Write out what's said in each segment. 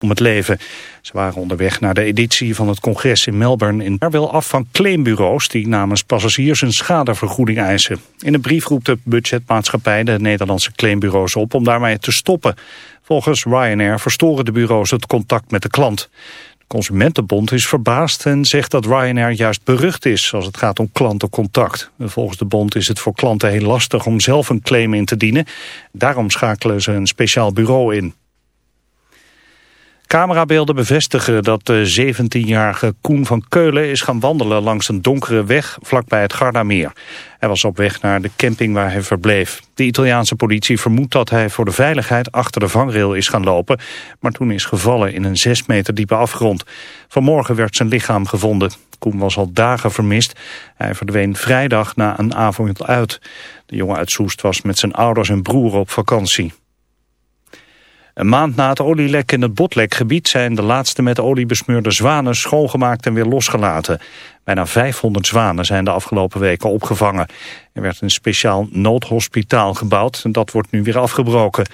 om het leven. Ze waren onderweg naar de editie van het congres in Melbourne in daar wil af van claimbureaus die namens passagiers een schadevergoeding eisen. In een brief roept de budgetmaatschappij de Nederlandse claimbureaus op om daarmee te stoppen. Volgens Ryanair verstoren de bureaus het contact met de klant. De Consumentenbond is verbaasd en zegt dat Ryanair juist berucht is als het gaat om klantencontact. Volgens de bond is het voor klanten heel lastig om zelf een claim in te dienen. Daarom schakelen ze een speciaal bureau in. Camerabeelden bevestigen dat de 17-jarige Koen van Keulen is gaan wandelen langs een donkere weg vlakbij het Gardameer. Hij was op weg naar de camping waar hij verbleef. De Italiaanse politie vermoedt dat hij voor de veiligheid achter de vangrail is gaan lopen, maar toen is gevallen in een 6 meter diepe afgrond. Vanmorgen werd zijn lichaam gevonden. Koen was al dagen vermist. Hij verdween vrijdag na een avond uit. De jongen uit Soest was met zijn ouders en broer op vakantie. Een maand na het olielek in het Botlekgebied zijn de laatste met olie besmeurde zwanen schoongemaakt en weer losgelaten. Bijna 500 zwanen zijn de afgelopen weken opgevangen. Er werd een speciaal noodhospitaal gebouwd en dat wordt nu weer afgebroken.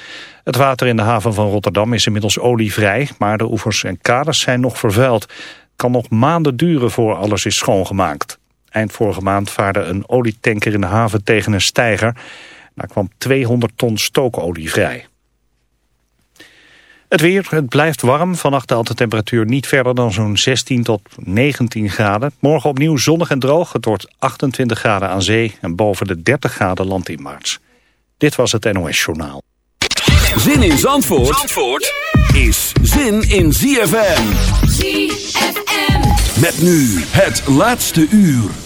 Het water in de haven van Rotterdam is inmiddels olievrij, maar de oevers en kaders zijn nog vervuild. Het kan nog maanden duren voor alles is schoongemaakt. Eind vorige maand vaarde een olietanker in de haven tegen een steiger. Daar kwam 200 ton stookolie vrij. Het weer, het blijft warm. Vannacht daalt de temperatuur niet verder dan zo'n 16 tot 19 graden. Morgen opnieuw zonnig en droog. Het wordt 28 graden aan zee en boven de 30 graden land in maart. Dit was het NOS Journaal. Zin in Zandvoort, Zandvoort is zin in ZFM. ZFM. Met nu het laatste uur.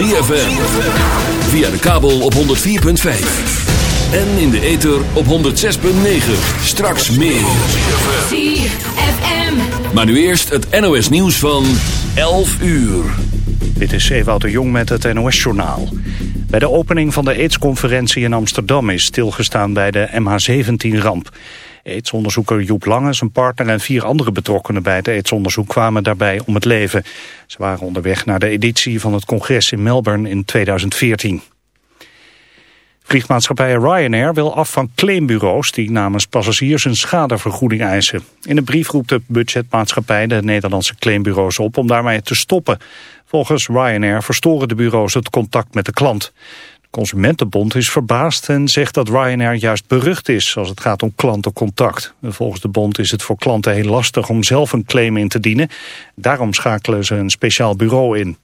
ZFM. Via de kabel op 104.5. En in de ether op 106.9. Straks meer. ZFM. Maar nu eerst het NOS nieuws van 11 uur. Dit is Ewout de Jong met het NOS-journaal. Bij de opening van de AIDS-conferentie in Amsterdam is stilgestaan bij de MH17-ramp. AIDS-onderzoeker Joep Lange, zijn partner en vier andere betrokkenen bij het AIDS-onderzoek kwamen daarbij om het leven. Ze waren onderweg naar de editie van het congres in Melbourne in 2014. Vliegmaatschappij Ryanair wil af van claimbureaus die namens passagiers een schadevergoeding eisen. In een brief roept de budgetmaatschappij de Nederlandse claimbureaus op om daarmee te stoppen. Volgens Ryanair verstoren de bureaus het contact met de klant. Consumentenbond is verbaasd en zegt dat Ryanair juist berucht is als het gaat om klantencontact. Volgens de bond is het voor klanten heel lastig om zelf een claim in te dienen. Daarom schakelen ze een speciaal bureau in.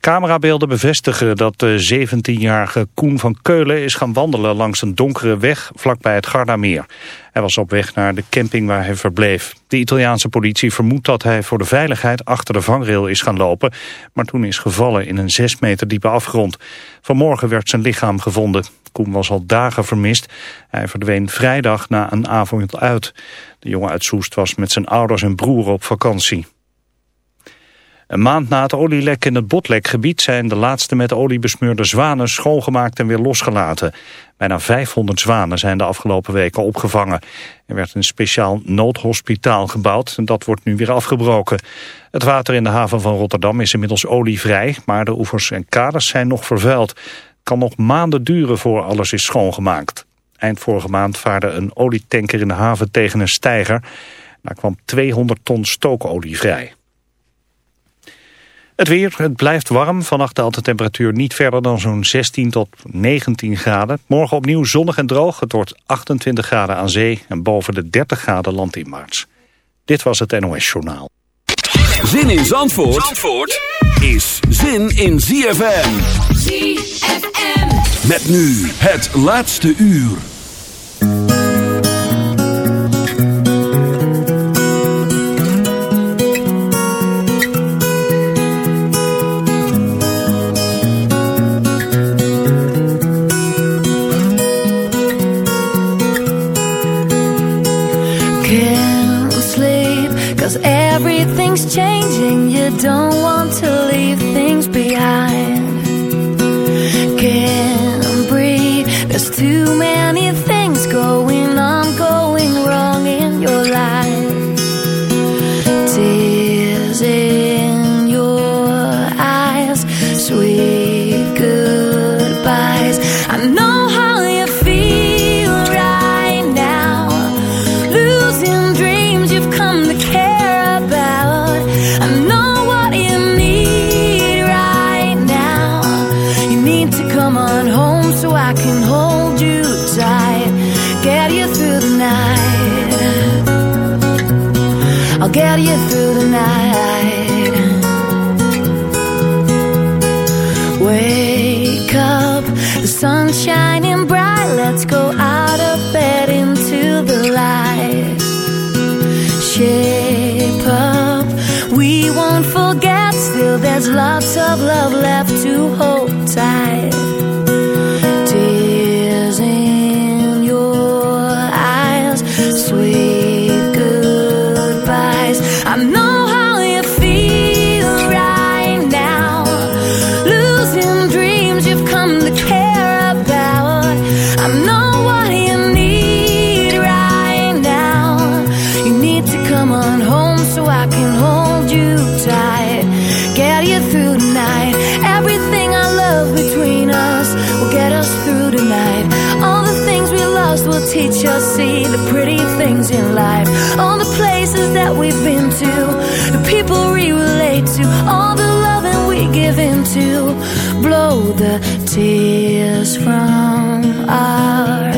Camerabeelden bevestigen dat de 17-jarige Koen van Keulen is gaan wandelen langs een donkere weg vlakbij het Gardameer. Hij was op weg naar de camping waar hij verbleef. De Italiaanse politie vermoedt dat hij voor de veiligheid achter de vangrail is gaan lopen, maar toen is gevallen in een 6 meter diepe afgrond. Vanmorgen werd zijn lichaam gevonden. Koen was al dagen vermist. Hij verdween vrijdag na een avond uit. De jongen uit Soest was met zijn ouders en broer op vakantie. Een maand na het olielek in het Botlekgebied zijn de laatste met olie besmeurde zwanen schoongemaakt en weer losgelaten. Bijna 500 zwanen zijn de afgelopen weken opgevangen. Er werd een speciaal noodhospitaal gebouwd en dat wordt nu weer afgebroken. Het water in de haven van Rotterdam is inmiddels olievrij, maar de oevers en kaders zijn nog vervuild. Het kan nog maanden duren voor alles is schoongemaakt. Eind vorige maand vaarde een olietanker in de haven tegen een steiger. Daar kwam 200 ton stookolie vrij. Het weer, het blijft warm. Vannacht daalt de temperatuur niet verder dan zo'n 16 tot 19 graden. Morgen opnieuw zonnig en droog. Het wordt 28 graden aan zee en boven de 30 graden land in maart. Dit was het NOS Journaal. Zin in Zandvoort, Zandvoort is zin in ZFM. ZFM. Met nu het laatste uur. Lots of love left to hold tight. Tears in your eyes, sweet goodbyes. I know how you feel right now. Losing dreams you've come to care about. I know what you need right now. You need to come on home so I can hold you tight. Get you through the night. Everything I love between us will get us through tonight. All the things we lost will teach us see the pretty things in life. All the places that we've been to, the people we relate to, all the loving we give into. Blow the tears from our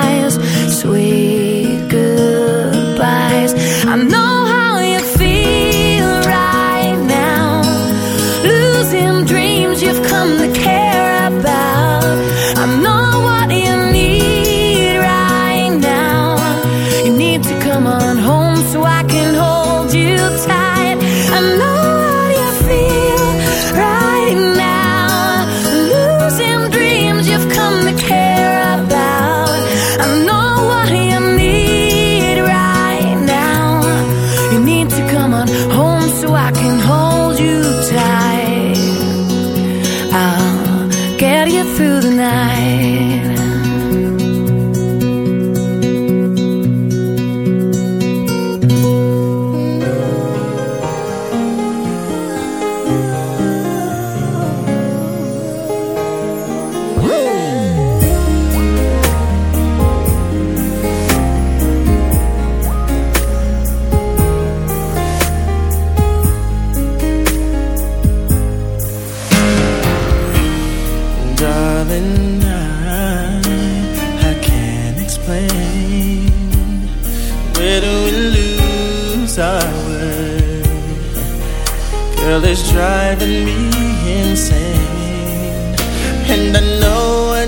eyes, sweet goodbyes. I know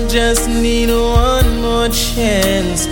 just need one more chance.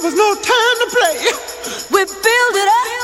There was no time to play. We build it up.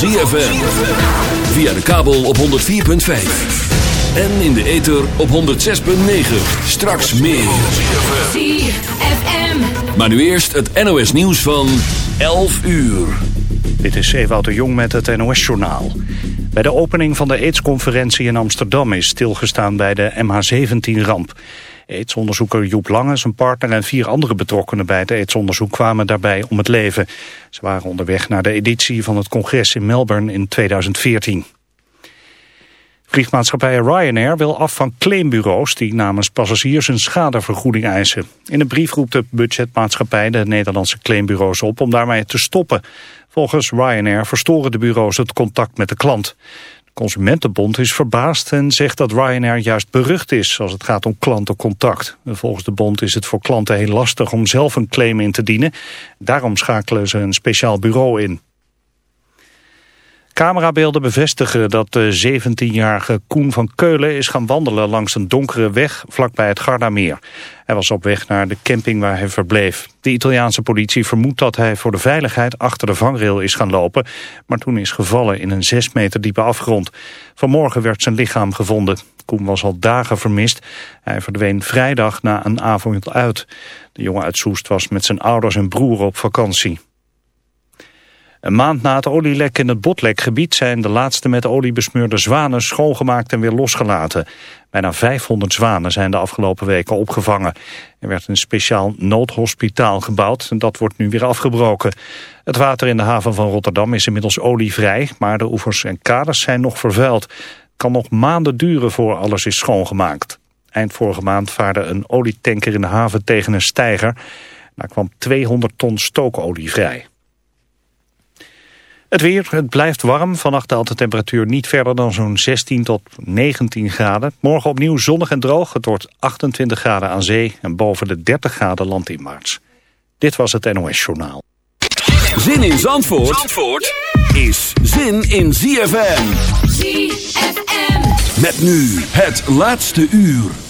ZFM. Via de kabel op 104.5. En in de ether op 106.9. Straks meer. ZFM. Maar nu eerst het NOS nieuws van 11 uur. Dit is Ewout de Jong met het NOS-journaal. Bij de opening van de AIDS-conferentie in Amsterdam is stilgestaan bij de MH17-ramp. AIDS-onderzoeker Joep Lange, zijn partner en vier andere betrokkenen bij het AIDS-onderzoek kwamen daarbij om het leven. Ze waren onderweg naar de editie van het congres in Melbourne in 2014. Vliegmaatschappij Ryanair wil af van claimbureaus die namens passagiers een schadevergoeding eisen. In een brief roept de budgetmaatschappij de Nederlandse claimbureaus op om daarmee te stoppen. Volgens Ryanair verstoren de bureaus het contact met de klant. Consumentenbond is verbaasd en zegt dat Ryanair juist berucht is als het gaat om klantencontact. Volgens de bond is het voor klanten heel lastig om zelf een claim in te dienen. Daarom schakelen ze een speciaal bureau in. Camerabeelden bevestigen dat de 17-jarige Koen van Keulen is gaan wandelen langs een donkere weg vlakbij het Gardameer. Hij was op weg naar de camping waar hij verbleef. De Italiaanse politie vermoedt dat hij voor de veiligheid achter de vangrail is gaan lopen, maar toen is gevallen in een 6 meter diepe afgrond. Vanmorgen werd zijn lichaam gevonden. Koen was al dagen vermist. Hij verdween vrijdag na een avond uit. De jongen uit Soest was met zijn ouders en broer op vakantie. Een maand na het olielek in het Botlekgebied zijn de laatste met olie besmeurde zwanen schoongemaakt en weer losgelaten. Bijna 500 zwanen zijn de afgelopen weken opgevangen. Er werd een speciaal noodhospitaal gebouwd en dat wordt nu weer afgebroken. Het water in de haven van Rotterdam is inmiddels olievrij, maar de oevers en kaders zijn nog vervuild. Kan nog maanden duren voor alles is schoongemaakt. Eind vorige maand vaarde een olietanker in de haven tegen een steiger. Daar kwam 200 ton stookolie vrij. Het weer, het blijft warm. Vannacht daalt de temperatuur niet verder dan zo'n 16 tot 19 graden. Morgen opnieuw zonnig en droog. Het wordt 28 graden aan zee en boven de 30 graden land in maart. Dit was het NOS Journaal. Zin in Zandvoort, Zandvoort is zin in ZFM. ZFM. Met nu het laatste uur.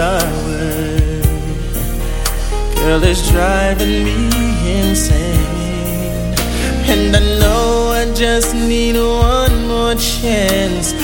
Girl, it's driving me insane. And I know I just need one more chance.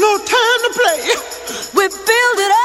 no time to play. We build it up.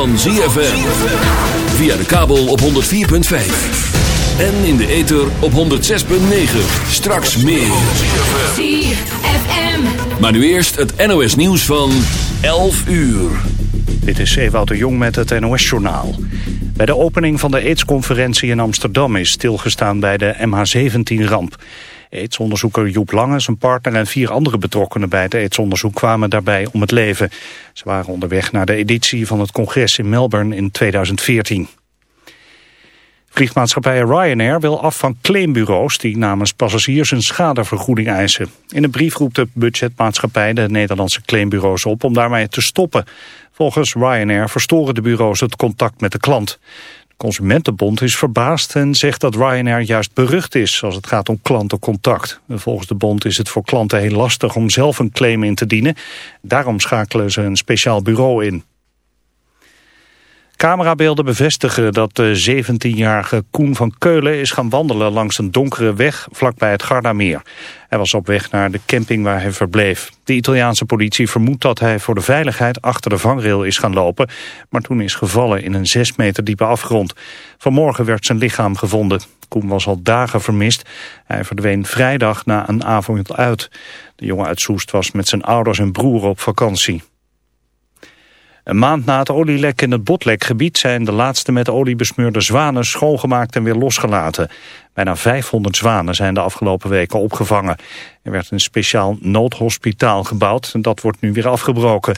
Van ZFM. Via de kabel op 104.5. En in de ether op 106.9. Straks meer. ZFM. Maar nu eerst het NOS nieuws van 11 uur. Dit is Ewout de Jong met het NOS-journaal. Bij de opening van de AIDS-conferentie in Amsterdam is stilgestaan bij de MH17-ramp. AIDS-onderzoeker Joep Lange, zijn partner en vier andere betrokkenen bij het AIDS-onderzoek kwamen daarbij om het leven. Ze waren onderweg naar de editie van het congres in Melbourne in 2014. Vliegmaatschappij Ryanair wil af van claimbureaus die namens passagiers een schadevergoeding eisen. In een brief roept de budgetmaatschappij de Nederlandse claimbureaus op om daarmee te stoppen. Volgens Ryanair verstoren de bureaus het contact met de klant. Consumentenbond is verbaasd en zegt dat Ryanair juist berucht is als het gaat om klantencontact. Volgens de bond is het voor klanten heel lastig om zelf een claim in te dienen. Daarom schakelen ze een speciaal bureau in. Camerabeelden bevestigen dat de 17-jarige Koen van Keulen is gaan wandelen langs een donkere weg vlakbij het Gardameer. Hij was op weg naar de camping waar hij verbleef. De Italiaanse politie vermoedt dat hij voor de veiligheid achter de vangrail is gaan lopen, maar toen is gevallen in een 6 meter diepe afgrond. Vanmorgen werd zijn lichaam gevonden. Koen was al dagen vermist. Hij verdween vrijdag na een avond uit. De jongen uit Soest was met zijn ouders en broer op vakantie. Een maand na het olielek in het Botlekgebied zijn de laatste met olie besmeurde zwanen schoongemaakt en weer losgelaten. Bijna 500 zwanen zijn de afgelopen weken opgevangen. Er werd een speciaal noodhospitaal gebouwd en dat wordt nu weer afgebroken.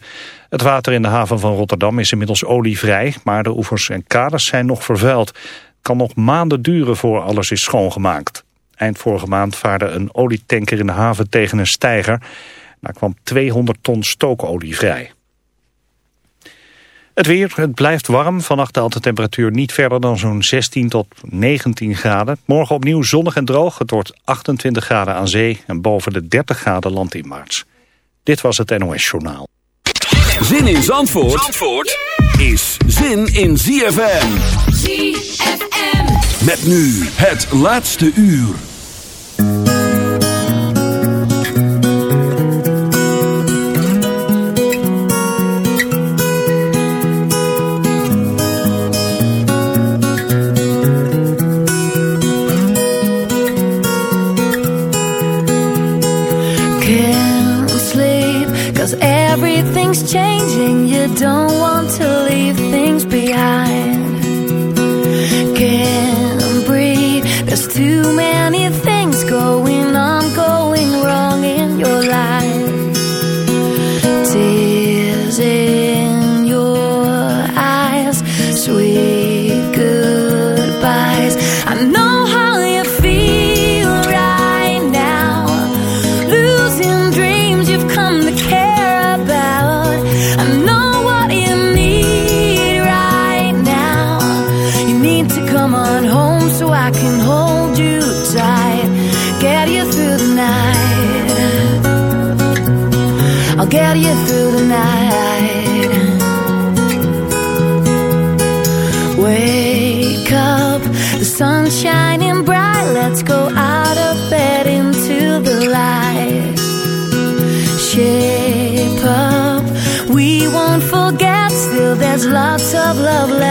Het water in de haven van Rotterdam is inmiddels olievrij, maar de oevers en kaders zijn nog vervuild. Het kan nog maanden duren voor alles is schoongemaakt. Eind vorige maand vaarde een olietanker in de haven tegen een steiger. Daar kwam 200 ton stookolie vrij. Het weer, het blijft warm. Vannacht daalt de temperatuur niet verder dan zo'n 16 tot 19 graden. Morgen opnieuw zonnig en droog. Het wordt 28 graden aan zee en boven de 30 graden land in maart. Dit was het NOS Journaal. Zin in Zandvoort, Zandvoort is zin in ZFM. ZFM. Met nu het laatste uur. change. Lots of love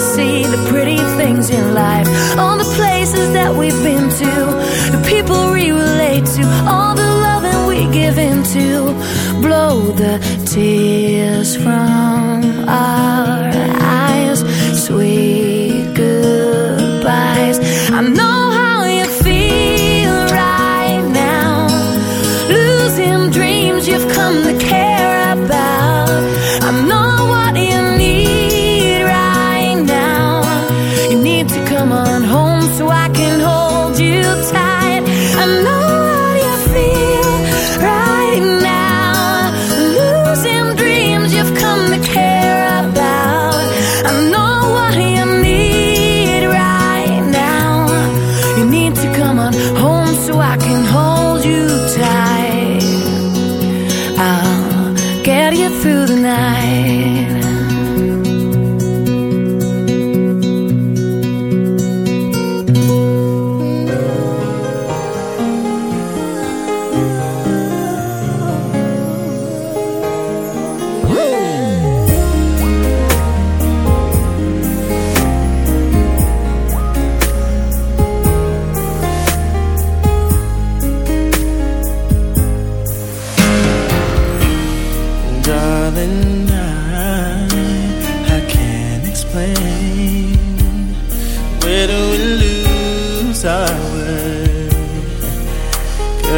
see the pretty things in life. All the places that we've been to, the people we relate to, all the loving we give into. Blow the tears from our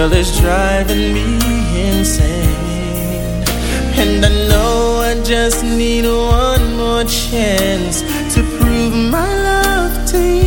girl is driving me insane. And I know I just need one more chance to prove my love to you.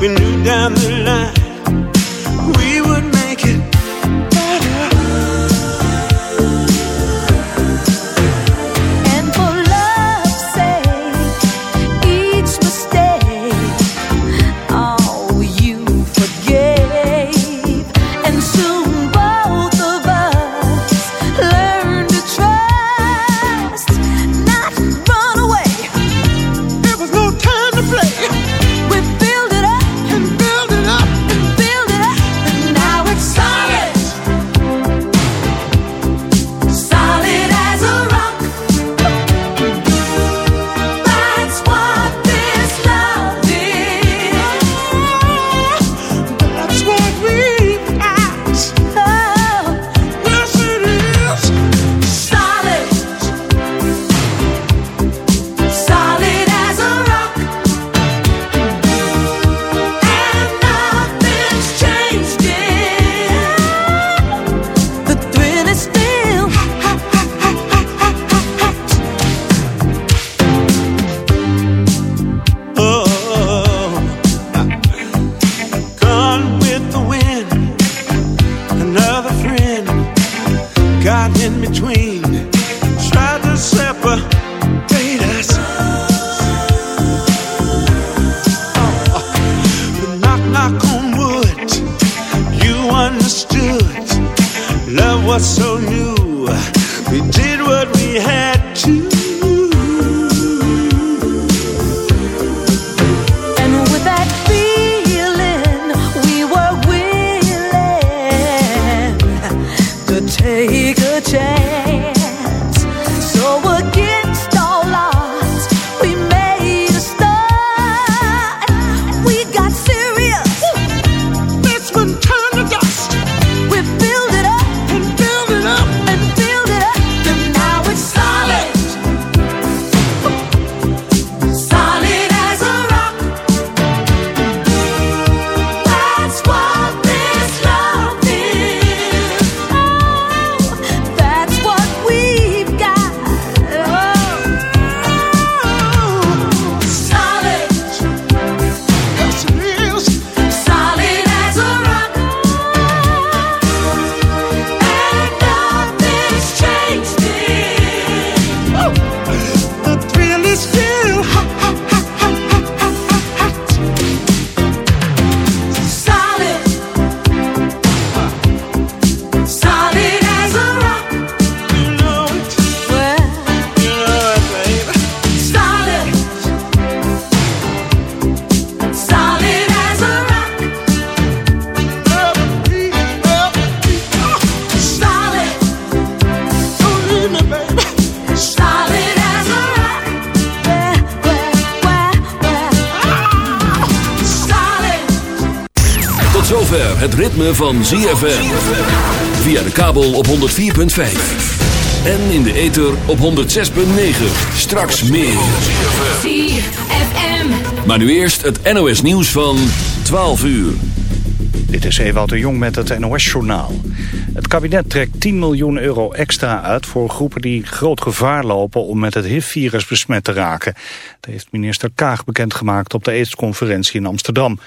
Het ritme van ZFM. Via de kabel op 104.5. En in de ether op 106.9. Straks meer. ZFM. Maar nu eerst het NOS nieuws van 12 uur. Dit is Ewout de Jong met het NOS-journaal. Het kabinet trekt 10 miljoen euro extra uit voor groepen die groot gevaar lopen om met het HIV-virus besmet te raken. Dat heeft minister Kaag bekendgemaakt op de AIDS-conferentie in Amsterdam.